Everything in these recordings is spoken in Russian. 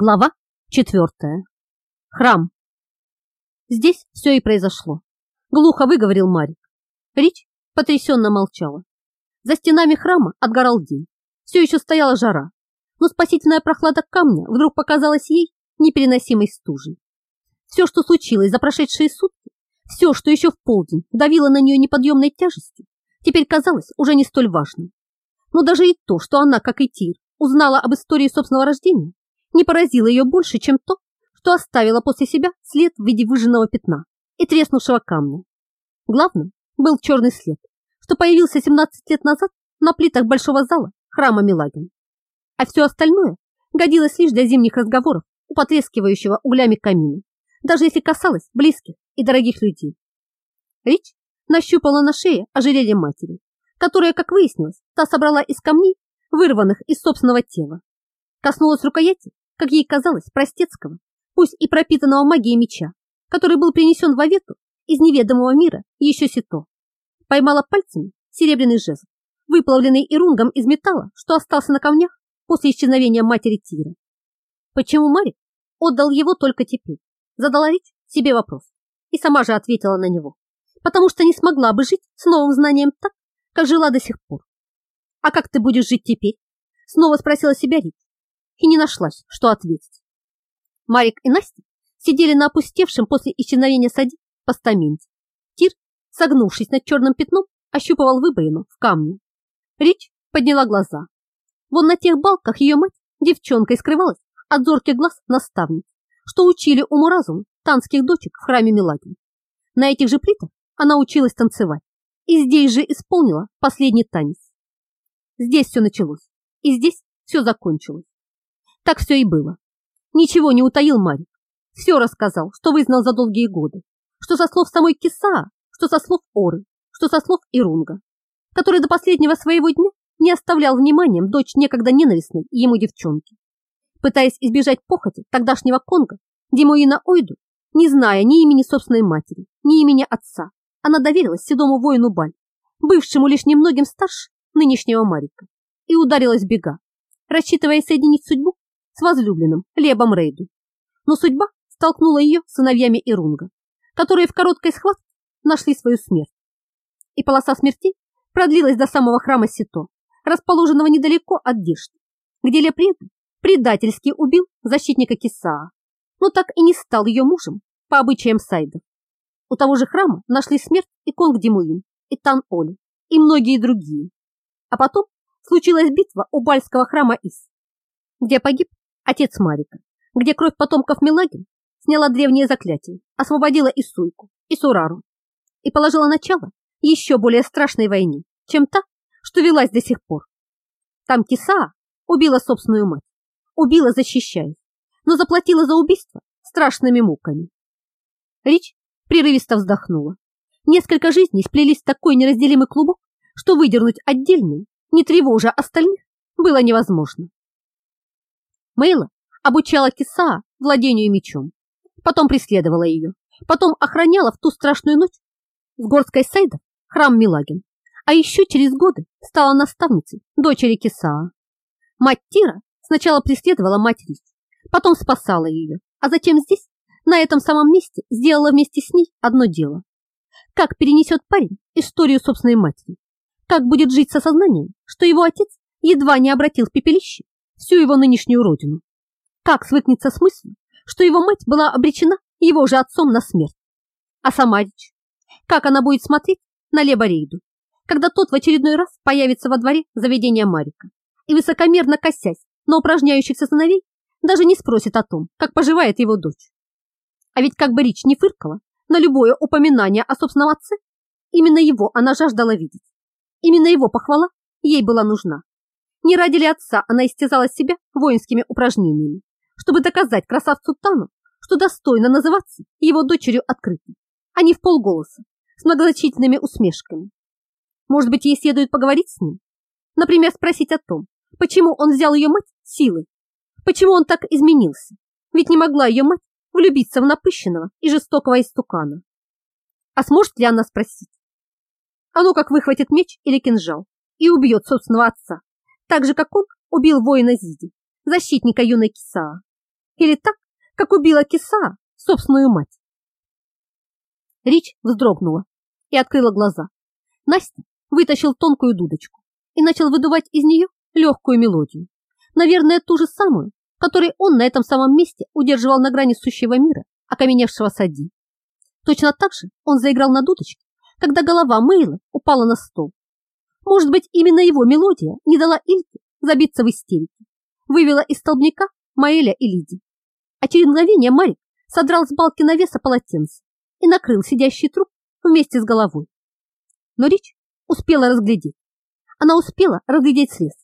Глава четвертая. Храм. Здесь все и произошло. Глухо выговорил Марик. Рич потрясенно молчала. За стенами храма отгорал день. Все еще стояла жара, но спасительная прохлада камня вдруг показалась ей непереносимой стужей. Все, что случилось за прошедшие сутки, все, что еще в полдень давило на нее неподъемной тяжестью, теперь казалось уже не столь важным. Но даже и то, что она, как и Тир, узнала об истории собственного рождения, не поразило ее больше, чем то, что оставило после себя след в виде выжженного пятна и треснувшего камня. Главным был черный след, что появился 17 лет назад на плитах большого зала храма Милагин. А все остальное годилось лишь для зимних разговоров у потрескивающего углями камина, даже если касалось близких и дорогих людей. Рич нащупала на шее ожерелье матери, которое, как выяснилось, та собрала из камней, вырванных из собственного тела. Коснулась рукояти как ей казалось, простецкого, пусть и пропитанного магией меча, который был принесен в Авету из неведомого мира еще сито. Поймала пальцами серебряный жезл, выплавленный ирунгом из металла, что остался на камнях после исчезновения матери Тира. Почему Марик отдал его только теперь? Задала Рич себе вопрос и сама же ответила на него, потому что не смогла бы жить с новым знанием так, как жила до сих пор. «А как ты будешь жить теперь?» Снова спросила себя Рич и не нашлась, что ответить. Марик и Настя сидели на опустевшем после исчезновения сади постаменте. Тир, согнувшись над черным пятном, ощупывал выбоину в камне. Рич подняла глаза. Вон на тех балках ее мать девчонкой скрывалась от зорких глаз наставниц, что учили уму-разуму танских дочек в храме Мелагин. На этих же плитах она училась танцевать и здесь же исполнила последний танец. Здесь все началось, и здесь все закончилось. Так все и было. Ничего не утаил Марик. Все рассказал, что вызнал за долгие годы. Что со слов самой Киса, что со слов Оры, что со слов Ирунга, который до последнего своего дня не оставлял вниманием дочь некогда ненавистной ему девчонки. Пытаясь избежать похоти тогдашнего Конга, Димуина Ойду, не зная ни имени собственной матери, ни имени отца, она доверилась седому воину Баль, бывшему лишь немногим старше нынешнего Марика, и ударилась бега, рассчитывая соединить судьбу с возлюбленным Лебом Рейду. Но судьба столкнула ее с сыновьями Ирунга, которые в короткой схватке нашли свою смерть. И полоса смерти продлилась до самого храма Сито, расположенного недалеко от Дишты, где Леб Рейду предательски убил защитника Кисаа, но так и не стал ее мужем по обычаям сайдов. У того же храма нашли смерть и Конг Димуин, и Тан Оли, и многие другие. А потом случилась битва у Бальского храма Ис, где погиб отец Марика, где кровь потомков Мелагин сняла древнее заклятие, освободила Исуйку и Сурару и положила начало еще более страшной войне, чем та, что велась до сих пор. Там Кисаа убила собственную мать, убила, защищаясь, но заплатила за убийство страшными муками. Рич прерывисто вздохнула. Несколько жизней сплелись в такой неразделимый клубок, что выдернуть отдельную, не тревожа остальных, было невозможно. Мейла обучала Киса владению мечом, потом преследовала ее, потом охраняла в ту страшную ночь в горской Сейда храм Милагин, а еще через годы стала наставницей дочери Кисаа. Мать Тира сначала преследовала мать Рич, потом спасала ее, а затем здесь, на этом самом месте, сделала вместе с ней одно дело. Как перенесет парень историю собственной матери? Как будет жить с осознанием, что его отец едва не обратил в пепелище всю его нынешнюю родину. Как свыкнется с мыслью, что его мать была обречена его же отцом на смерть? А сама речь? Как она будет смотреть на Леборейду, когда тот в очередной раз появится во дворе заведения Марика и, высокомерно косясь на упражняющихся сыновей, даже не спросит о том, как поживает его дочь. А ведь как бы Рич не фыркала на любое упоминание о собственном отце, именно его она жаждала видеть. Именно его похвала ей была нужна. Не ради ли отца она истязала себя воинскими упражнениями, чтобы доказать красавцу Тану, что достойно называться его дочерью открытой, а не в полголоса, с многозначительными усмешками. Может быть, ей следует поговорить с ним? Например, спросить о том, почему он взял ее мать силой, почему он так изменился, ведь не могла ее мать влюбиться в напыщенного и жестокого истукана. А сможет ли она спросить? Ну как выхватит меч или кинжал и убьет собственного отца, так же, как он убил воина Зиди, защитника юной Кисаа. Или так, как убила киса собственную мать? Рич вздрогнула и открыла глаза. Настя вытащил тонкую дудочку и начал выдувать из нее легкую мелодию. Наверное, ту же самую, которой он на этом самом месте удерживал на грани сущего мира окаменевшего сади. Точно так же он заиграл на дудочке, когда голова Мейла упала на стол. Может быть, именно его мелодия не дала Ильке забиться в истерике, вывела из столбняка Маэля и Лиди. А через мгновение Марик содрал с балки навеса полотенце и накрыл сидящий труп вместе с головой. Но Рич успела разглядеть. Она успела разглядеть срез.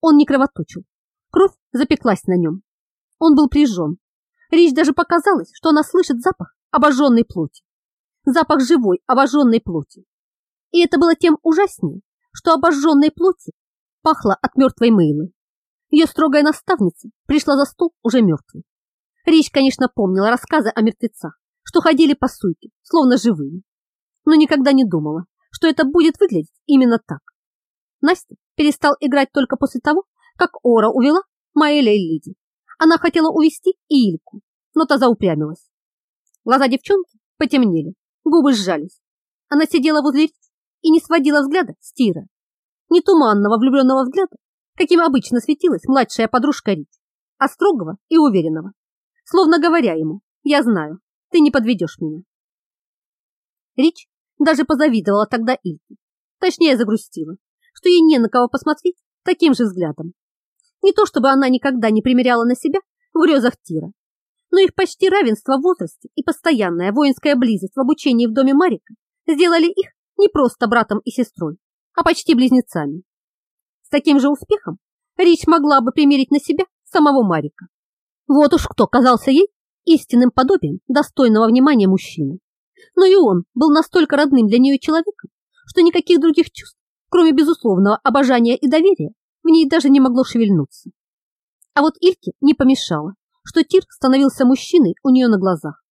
Он не кровоточил. Кровь запеклась на нем. Он был прижжен. Рич даже показалось, что она слышит запах обожженной плоти. Запах живой обожженной плоти. И это было тем ужаснее, что обожженной плоти пахло от мертвой Мейлы. Ее строгая наставница пришла за стол уже мертвой. Рич, конечно, помнила рассказы о мертвецах, что ходили по суйке, словно живые, но никогда не думала, что это будет выглядеть именно так. Настя перестал играть только после того, как Ора увела Маэля и Лиди. Она хотела увести и Ильку, но та заупрямилась. Глаза девчонки потемнели, губы сжались. Она сидела возле и не сводила взгляда с Тира. Не туманного влюбленного взгляда, каким обычно светилась младшая подружка Рич, а строгого и уверенного, словно говоря ему, я знаю, ты не подведешь меня. Рич даже позавидовала тогда Ильке, точнее загрустила, что ей не на кого посмотреть таким же взглядом. Не то чтобы она никогда не примеряла на себя в грезах Тира, но их почти равенство в возрасте и постоянная воинская близость в обучении в доме Марика сделали их не просто братом и сестрой, а почти близнецами. С таким же успехом Рич могла бы примерить на себя самого Марика. Вот уж кто казался ей истинным подобием достойного внимания мужчины. Но и он был настолько родным для нее человеком, что никаких других чувств, кроме безусловного обожания и доверия, в ней даже не могло шевельнуться. А вот Ильке не помешало, что Тир становился мужчиной у нее на глазах.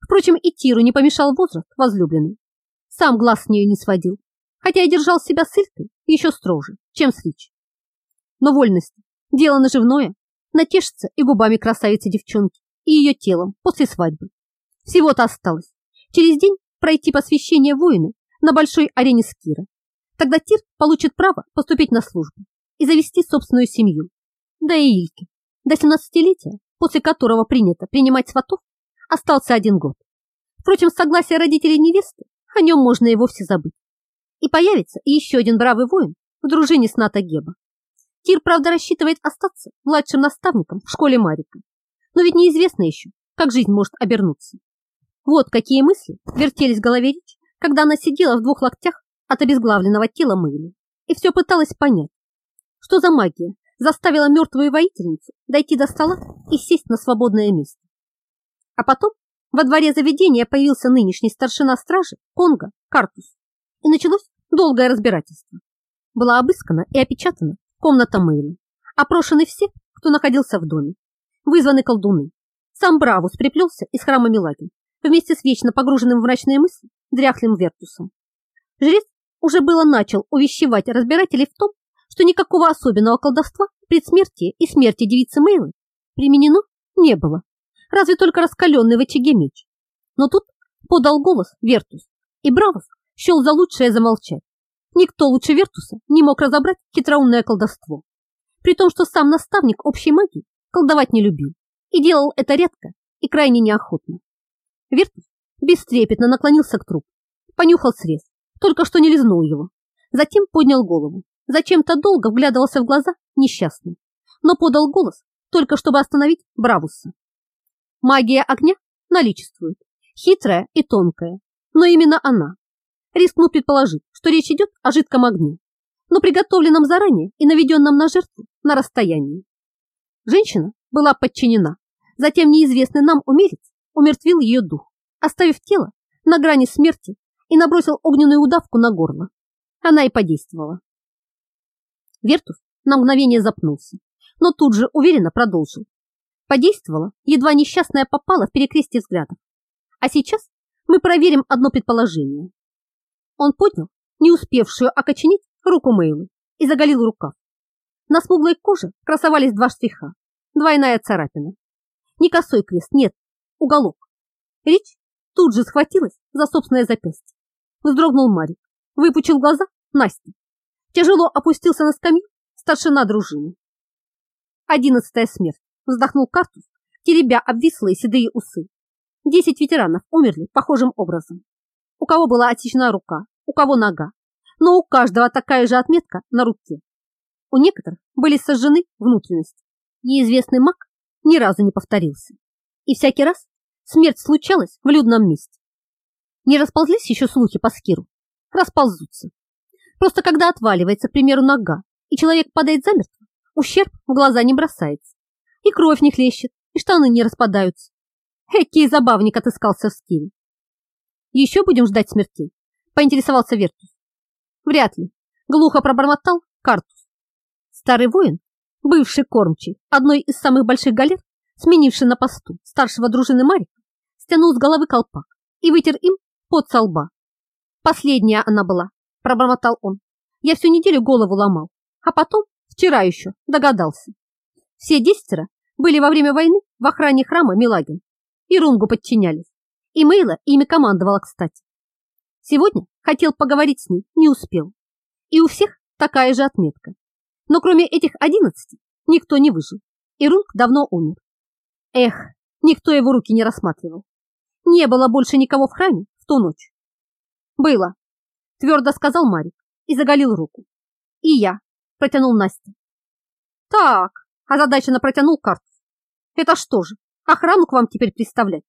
Впрочем, и Тиру не помешал возраст возлюбленный. Сам глаз с нее не сводил, хотя и держал себя с Илькой еще строже, чем с Рич. Но вольность, дело наживное, натешится и губами красавицы девчонки, и ее телом после свадьбы. Всего-то осталось. Через день пройти посвящение воина на большой арене Скира. Тогда Тир получит право поступить на службу и завести собственную семью. Да и Ильке. До 17-летия, после которого принято принимать сватов, остался один год. Впрочем, с согласия родителей невесты о нем можно и вовсе забыть. И появится еще один бравый воин в дружине с Ната Геба. Тир, правда, рассчитывает остаться младшим наставником в школе Марика. Но ведь неизвестно еще, как жизнь может обернуться. Вот какие мысли вертелись в голове Рич, когда она сидела в двух локтях от обезглавленного тела Мэйли и все пыталась понять, что за магия заставила мертвую воительницу дойти до стола и сесть на свободное место. А потом во дворе заведения появился нынешний старшина стражи Конга Картус, и началось долгое разбирательство. Была обыскана и опечатана комната Мэйли, опрошены все, кто находился в доме, вызваны колдуны. Сам Бравус приплелся из храма Милагин вместе с вечно погруженным в мрачные мысли дряхлым Вертусом. Жрец уже было начал увещевать разбирателей в том, что никакого особенного колдовства предсмертия и смерти девицы Мейлы применено не было, разве только раскаленный в очаге меч. Но тут подал голос Вертус, и Бравус счел за лучшее замолчать. Никто лучше Вертуса не мог разобрать хитроумное колдовство, при том, что сам наставник общей магии колдовать не любил и делал это редко и крайне неохотно. Вертус бестрепетно наклонился к трупу, понюхал срез, только что не лизнул его, затем поднял голову, зачем-то долго вглядывался в глаза несчастным, но подал голос, только чтобы остановить Бравуса. Магия огня наличествует, хитрая и тонкая, но именно она. Рискну предположить, что речь идет о жидком огне, но приготовленном заранее и наведенном на жертву на расстоянии. Женщина была подчинена. Затем неизвестный нам умерец умертвил ее дух, оставив тело на грани смерти и набросил огненную удавку на горло. Она и подействовала. Вертус на мгновение запнулся, но тут же уверенно продолжил. Подействовала, едва несчастная попала в перекрестие взглядов. А сейчас мы проверим одно предположение. Он поднял не успевшую окоченеть руку Мейлы и заголил рукав. На смуглой коже красовались два штриха, двойная царапина. Не косой крест, нет, уголок. Рич тут же схватилась за собственное запястье. Вздрогнул Марик, выпучил глаза Настя. Тяжело опустился на скамью старшина дружины. Одиннадцатая смерть, вздохнул Картус, теребя обвислые седые усы. Десять ветеранов умерли похожим образом. У кого была отсечена рука, у кого нога, но у каждого такая же отметка на руке. У некоторых были сожжены внутренности. Неизвестный маг ни разу не повторился. И всякий раз смерть случалась в людном месте. Не расползлись еще слухи по скиру? Расползутся. Просто когда отваливается, к примеру, нога, и человек падает замертво, ущерб в глаза не бросается. И кровь не хлещет, и штаны не распадаются. Экий забавник отыскался в скире. Еще будем ждать смертей? Поинтересовался Вертус. Вряд ли. Глухо пробормотал Картус. Старый воин, бывший кормчий одной из самых больших галер, сменивший на посту старшего дружины Марика, стянул с головы колпак и вытер им под со лба. Последняя она была, пробормотал он. Я всю неделю голову ломал, а потом, вчера еще, догадался. Все десятеро были во время войны в охране храма Милагин и Рунгу подчинялись. И Мейла ими командовала, кстати. Сегодня хотел поговорить с ней, не успел. И у всех такая же отметка. Но кроме этих одиннадцати никто не выжил. И Рунг давно умер. Эх, никто его руки не рассматривал. Не было больше никого в храме в ту ночь. Было, твердо сказал Марик и заголил руку. И я, протянул Настя. Так, озадаченно протянул карту. Это что же, охрану к вам теперь представлять?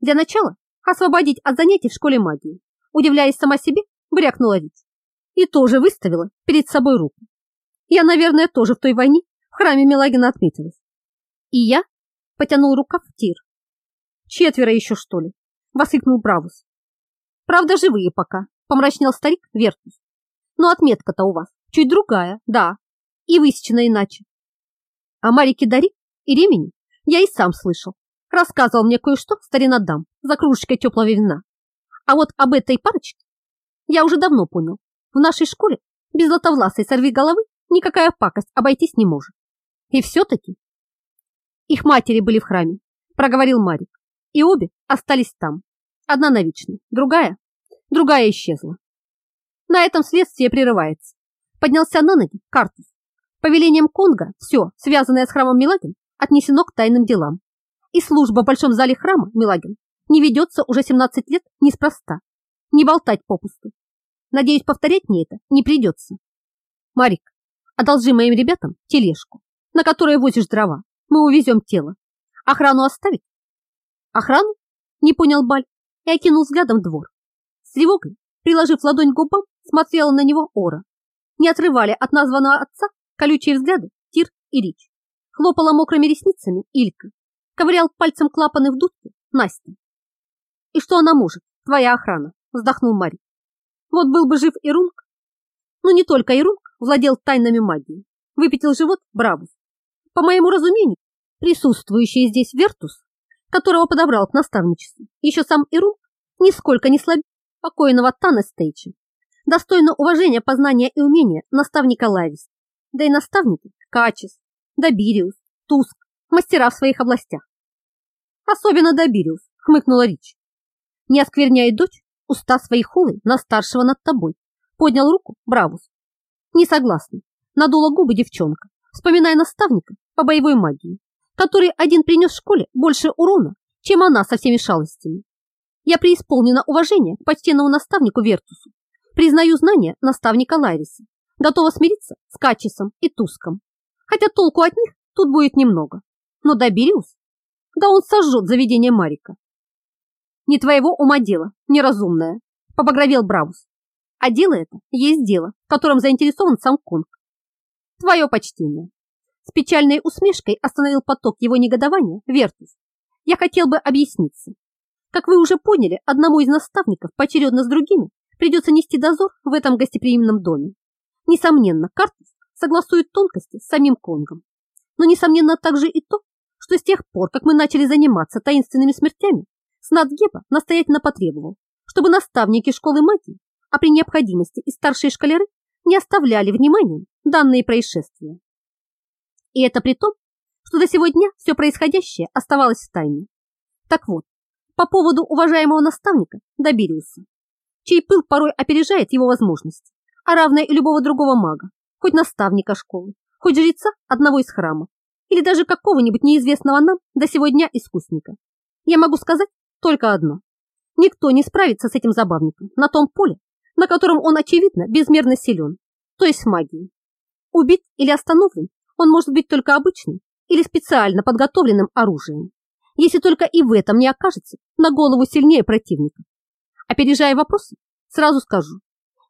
Для начала освободить от занятий в школе магии. Удивляясь сама себе, брякнула Рич. И тоже выставила перед собой руку. Я, наверное, тоже в той войне в храме Мелагина отметилась. И я потянул рукав в тир. Четверо еще, что ли? Воскликнул Бравус. Правда, живые пока, помрачнел старик Вертус. Но отметка-то у вас чуть другая, да, и высечена иначе. А Марике Дари и Ремени я и сам слышал. Рассказывал мне кое-что старина дам за кружечкой теплого вина. А вот об этой парочке я уже давно понял. В нашей школе без златовласой сорви головы никакая пакость обойтись не может. И все-таки их матери были в храме, проговорил Марик, и обе остались там. Одна навечно, другая, другая исчезла. На этом следствие прерывается. Поднялся на ноги Картус. Повелением Конга все, связанное с храмом Милагин, отнесено к тайным делам. И служба в большом зале храма Милагин не ведется уже 17 лет неспроста. Не болтать попусту. Надеюсь, повторять мне это не придется. Марик, одолжи моим ребятам тележку, на которой возишь дрова. Мы увезем тело. Охрану оставить? Охрану? Не понял Баль и окинул взглядом двор. С тревогой, приложив ладонь к губам, смотрела на него Ора. Не отрывали от названного отца колючие взгляды Тир и Рич. Хлопала мокрыми ресницами Илька. Ковырял пальцем клапаны в дудке Настя. И что она может, твоя охрана, вздохнул Мари. Вот был бы жив Ирунг. Но не только Ирунг владел тайнами магии. Выпятил живот Бравус. По моему разумению, присутствующий здесь Вертус, которого подобрал к наставничеству, еще сам Ирунг, нисколько не слабее покойного Тана Стейча. Достойно уважения, познания и умения наставника Лавис. Да и наставники Качес, Добириус, Туск, мастера в своих областях. Особенно Добириус, хмыкнула Рич не оскверняет дочь уста своей хулы на старшего над тобой. Поднял руку Бравус. Не согласна. Надула губы девчонка, вспоминая наставника по боевой магии, который один принес в школе больше урона, чем она со всеми шалостями. Я преисполнена уважения к почтенному наставнику Вертусу. Признаю знания наставника Лайриса. Готова смириться с Качесом и Туском. Хотя толку от них тут будет немного. Но Добириус? Да он сожжет заведение Марика. Не твоего ума дело, неразумное, побагровел Браус. А дело это есть дело, в котором заинтересован сам Конг. Твое почтение. С печальной усмешкой остановил поток его негодования Вертус. Я хотел бы объясниться. Как вы уже поняли, одному из наставников поочередно с другими придется нести дозор в этом гостеприимном доме. Несомненно, Картус согласует тонкости с самим Конгом. Но несомненно также и то, что с тех пор, как мы начали заниматься таинственными смертями, Снадгеба настоятельно потребовал, чтобы наставники школы магии, а при необходимости и старшие школяры не оставляли вниманием данные происшествия. И это при том, что до сегодня все происходящее оставалось в тайне. Так вот, по поводу уважаемого наставника добился, чей пыл порой опережает его возможности, а равное и любого другого мага, хоть наставника школы, хоть жреца одного из храмов, или даже какого-нибудь неизвестного нам до сегодня искусника. Я могу сказать только одно. Никто не справится с этим забавником на том поле, на котором он, очевидно, безмерно силен, то есть магией. Убит или остановлен он может быть только обычным или специально подготовленным оружием, если только и в этом не окажется на голову сильнее противника. Опережая вопросы, сразу скажу,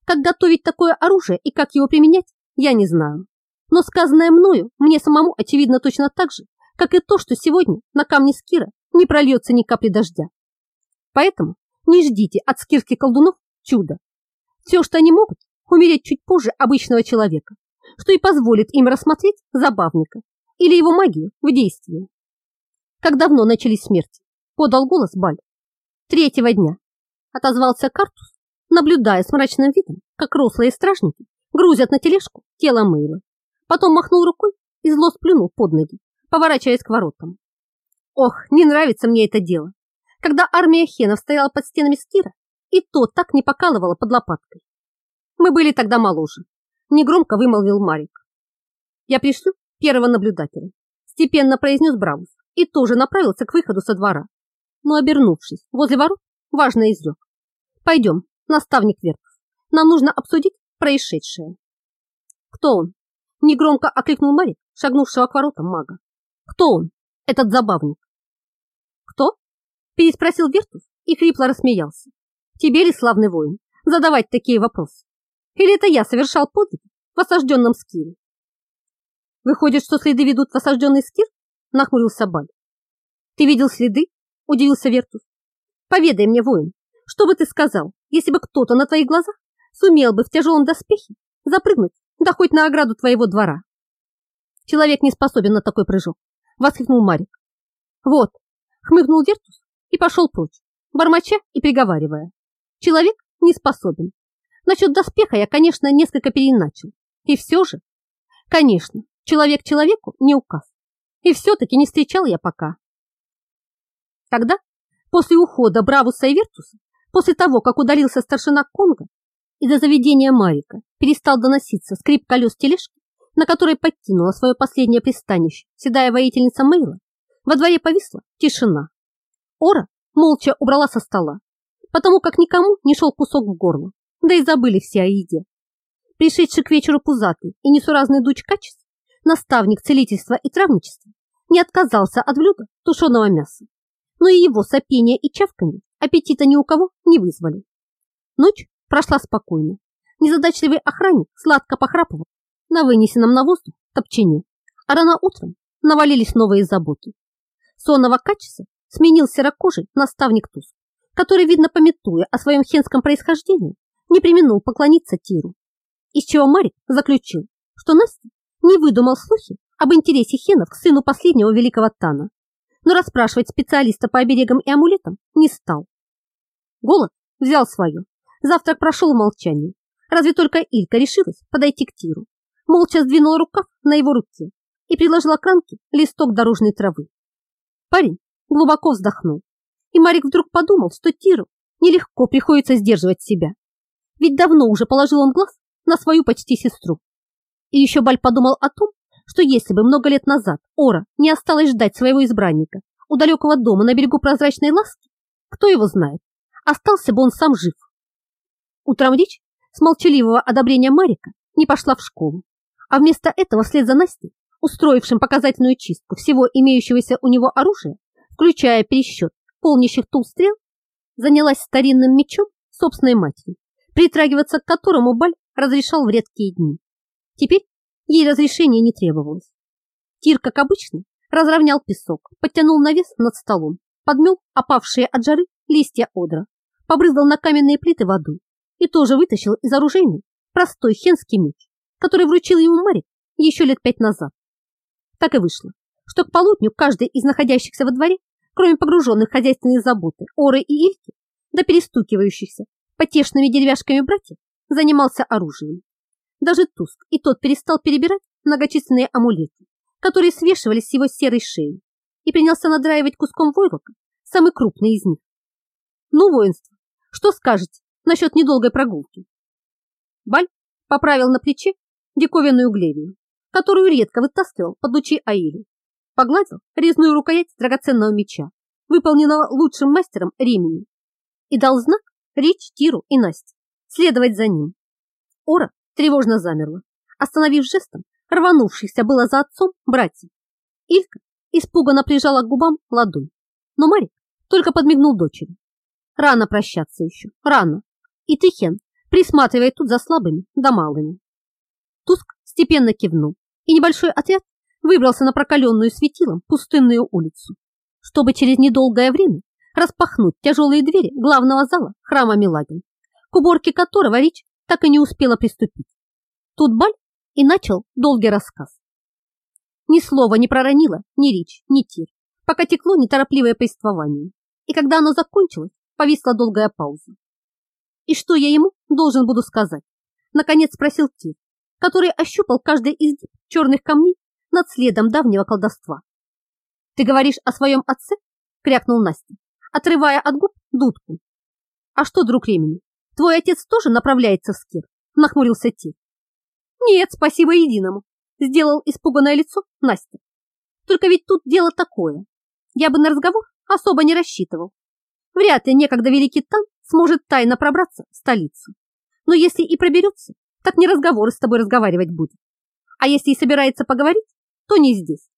как готовить такое оружие и как его применять, я не знаю. Но сказанное мною мне самому очевидно точно так же, как и то, что сегодня на камне Скира не прольется ни капли дождя. Поэтому не ждите от скирских колдунов чуда. Все, что они могут, умереть чуть позже обычного человека, что и позволит им рассмотреть забавника или его магию в действии. Как давно начались смерти? Подал голос Баль. Третьего дня. Отозвался Картус, наблюдая с мрачным видом, как рослые стражники грузят на тележку тело Мейлы. Потом махнул рукой и зло сплюнул под ноги, поворачиваясь к воротам. Ох, не нравится мне это дело. Когда армия хенов стояла под стенами Скира, и то так не покалывала под лопаткой. Мы были тогда моложе. Негромко вымолвил Марик. Я пришлю первого наблюдателя. Степенно произнес Браус и тоже направился к выходу со двора. Но, обернувшись возле ворот, важно изрек. Пойдем, наставник Вертус. Нам нужно обсудить происшедшее. Кто он? Негромко окликнул Марик, шагнувшего к воротам мага. Кто он, этот забавник? Кто? Переспросил Вертус и хрипло рассмеялся. Тебе ли, славный воин, задавать такие вопросы? Или это я совершал подвиг в осажденном скире? Выходит, что следы ведут в осажденный скир? Нахмурился Баль. Ты видел следы? Удивился Вертус. Поведай мне, воин, что бы ты сказал, если бы кто-то на твоих глазах сумел бы в тяжелом доспехе запрыгнуть, да хоть на ограду твоего двора? Человек не способен на такой прыжок, воскликнул Марик. Вот, хмыкнул Вертус и пошел прочь, бормоча и приговаривая. Человек не способен. Насчет доспеха я, конечно, несколько переиначил. И все же, конечно, человек человеку не указ. И все-таки не встречал я пока. Тогда, после ухода Бравуса и Вертуса, после того, как удалился старшина Конга, из-за заведения Марика перестал доноситься скрип колес тележки, на которой подкинула свое последнее пристанище седая воительница Мейла, во дворе повисла тишина. Ора молча убрала со стола, потому как никому не шел кусок в горло да и забыли все о еде. Пришедший к вечеру пузатый и несуразный дуч качеств, наставник целительства и травничества, не отказался от блюда тушеного мяса, но и его сопение и чавканье аппетита ни у кого не вызвали. Ночь прошла спокойно. Незадачливый охранник сладко похрапывал на вынесенном на воздух топчине, а рано утром навалились новые заботы. Сонного качества сменил серокожий наставник Туз, который, видно, пометуя о своем хенском происхождении, не применил поклониться Тиру, из чего Марик заключил, что Настя не выдумал слухи об интересе хенов к сыну последнего великого Тана, но расспрашивать специалиста по оберегам и амулетам не стал. Голод взял свое, завтрак прошел в молчании, разве только Илька решилась подойти к Тиру, молча сдвинула рукав на его руке и предложила Кранке листок дорожной травы. Парень глубоко вздохнул, и Марик вдруг подумал, что Тиру нелегко приходится сдерживать себя ведь давно уже положил он глаз на свою почти сестру. И еще Баль подумал о том, что если бы много лет назад Ора не осталась ждать своего избранника у далекого дома на берегу прозрачной ласки, кто его знает, остался бы он сам жив. Утром Рич с молчаливого одобрения Марика не пошла в школу, а вместо этого вслед за Настей, устроившим показательную чистку всего имеющегося у него оружия, включая пересчет полнящих тул занялась старинным мечом собственной матери притрагиваться к которому Баль разрешал в редкие дни. Теперь ей разрешения не требовалось. Тир, как обычно, разровнял песок, подтянул навес над столом, подмел опавшие от жары листья одра, побрызгал на каменные плиты водой и тоже вытащил из оружейной простой хенский меч, который вручил ему Марик еще лет пять назад. Так и вышло, что к полудню каждый из находящихся во дворе, кроме погруженных в хозяйственные заботы Оры и Ильки, до перестукивающихся потешными деревяшками братьев занимался оружием. Даже Туск и тот перестал перебирать многочисленные амулеты, которые свешивались с его серой шеи, и принялся надраивать куском войлока самый крупный из них. Ну, воинство, что скажете насчет недолгой прогулки? Баль поправил на плече диковинную глевию, которую редко вытаскивал под лучи Аили, погладил резную рукоять драгоценного меча, выполненного лучшим мастером ремени, и дал знак Рич, Тиру и Насте следовать за ним. Ора тревожно замерла, остановив жестом рванувшихся было за отцом братьев. Илька испуганно прижала к губам ладонь, но Марик только подмигнул дочери. Рано прощаться еще, рано. И ты, Хен, присматривай тут за слабыми да малыми. Туск степенно кивнул, и небольшой отряд выбрался на прокаленную светилом пустынную улицу, чтобы через недолгое время распахнуть тяжелые двери главного зала храма Милагин, к уборке которого Рич так и не успела приступить. Тут Баль и начал долгий рассказ. Ни слова не проронила ни Рич, ни Тир, пока текло неторопливое повествование, и когда оно закончилось, повисла долгая пауза. «И что я ему должен буду сказать?» Наконец спросил Тир, который ощупал каждый из черных камней над следом давнего колдовства. «Ты говоришь о своем отце?» — крякнул Настя, отрывая от губ дудку. «А что, друг Ремени, твой отец тоже направляется в Скир?» — нахмурился Тир. «Нет, спасибо единому», — сделал испуганное лицо Настя. «Только ведь тут дело такое. Я бы на разговор особо не рассчитывал. Вряд ли некогда великий Тан сможет тайно пробраться в столицу. Но если и проберется, так не разговоры с тобой разговаривать будет. А если и собирается поговорить, то не здесь.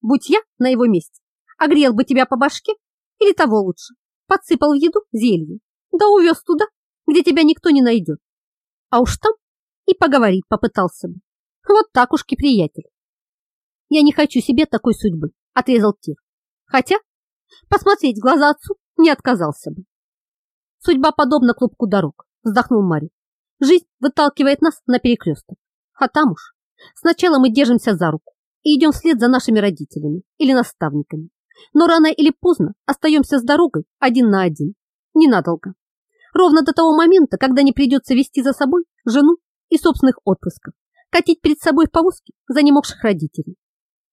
Будь я на его месте, огрел бы тебя по башке или того лучше, подсыпал в еду зелье, да увез туда, где тебя никто не найдет. А уж там и поговорить попытался бы. Вот так уж, приятель. Я не хочу себе такой судьбы, отрезал Тир. Хотя посмотреть в глаза отцу не отказался бы. Судьба подобна клубку дорог, вздохнул Мари. Жизнь выталкивает нас на перекресток. А там уж сначала мы держимся за руку и идем вслед за нашими родителями или наставниками. Но рано или поздно остаемся с дорогой один на один. Ненадолго. Ровно до того момента, когда не придется вести за собой жену и собственных отпрысков, катить перед собой в повозке за немогших родителей.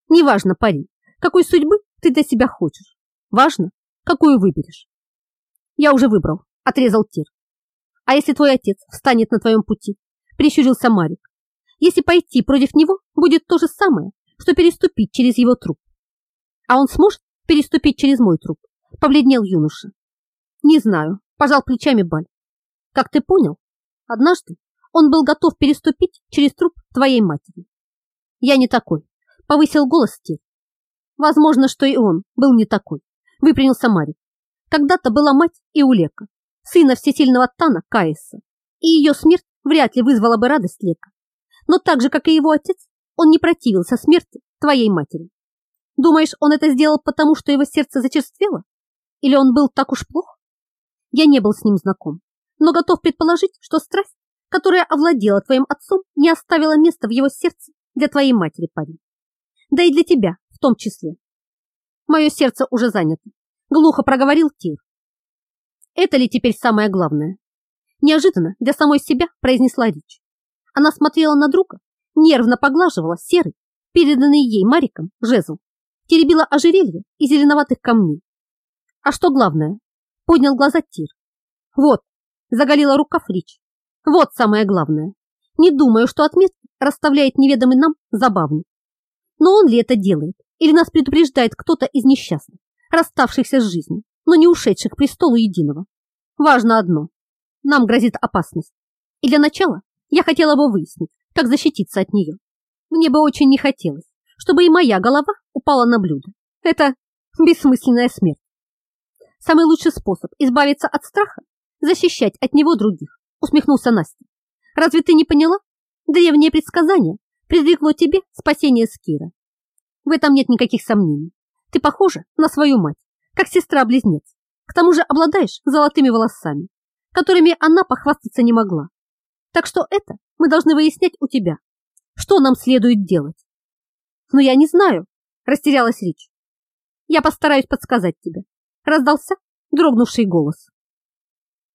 Неважно, парень, какой судьбы ты для себя хочешь. Важно, какую выберешь. Я уже выбрал, отрезал Тир. А если твой отец встанет на твоем пути? Прищурился Марик. Если пойти против него, будет то же самое, что переступить через его труп. А он сможет переступить через мой труп? Побледнел юноша. Не знаю, пожал плечами Баль. Как ты понял, однажды он был готов переступить через труп твоей матери. Я не такой, повысил голос Тир. Возможно, что и он был не такой, выпрямился Марик. Когда-то была мать Иулека, сына всесильного Тана Каиса, и ее смерть вряд ли вызвала бы радость Лека. Но так же, как и его отец, он не противился смерти твоей матери. Думаешь, он это сделал потому, что его сердце зачерствело? Или он был так уж плох? Я не был с ним знаком, но готов предположить, что страсть, которая овладела твоим отцом, не оставила места в его сердце для твоей матери, парень. Да и для тебя в том числе. Мое сердце уже занято, глухо проговорил Тир. Это ли теперь самое главное? Неожиданно для самой себя произнесла речь. Она смотрела на друга, нервно поглаживала серый, переданный ей Мариком, жезл, теребила ожерелье и зеленоватых камней. А что главное? Поднял глаза Тир. Вот, заголила рукав Рич. Вот самое главное. Не думаю, что отметки расставляет неведомый нам забавник. Но он ли это делает? Или нас предупреждает кто-то из несчастных, расставшихся с жизнью, но не ушедших к престолу единого? Важно одно. Нам грозит опасность. И для начала я хотела бы выяснить, как защититься от нее. Мне бы очень не хотелось, чтобы и моя голова упала на блюдо. Это бессмысленная смерть. Самый лучший способ избавиться от страха – защищать от него других усмехнулся Настя. Разве ты не поняла? Древнее предсказание предвикло тебе спасение Скира. В этом нет никаких сомнений. Ты похожа на свою мать, как сестра-близнец. К тому же обладаешь золотыми волосами, которыми она похвастаться не могла. Так что это мы должны выяснять у тебя. Что нам следует делать? Но я не знаю, растерялась Рич. Я постараюсь подсказать тебе. Раздался дрогнувший голос.